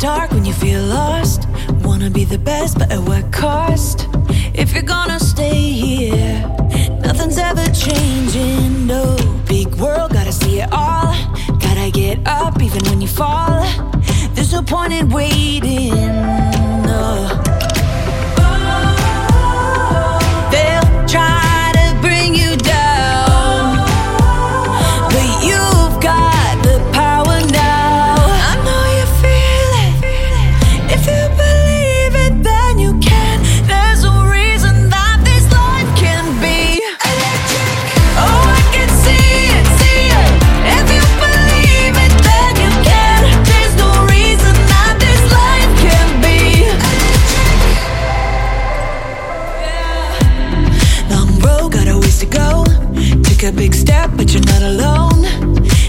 dark when you feel lost. Wanna be the best, but at what cost? If you're gonna stay here, nothing's ever changing. No big world, gotta see it all. Gotta get up even when you fall. There's no point in waiting. take a big step, but you're not alone.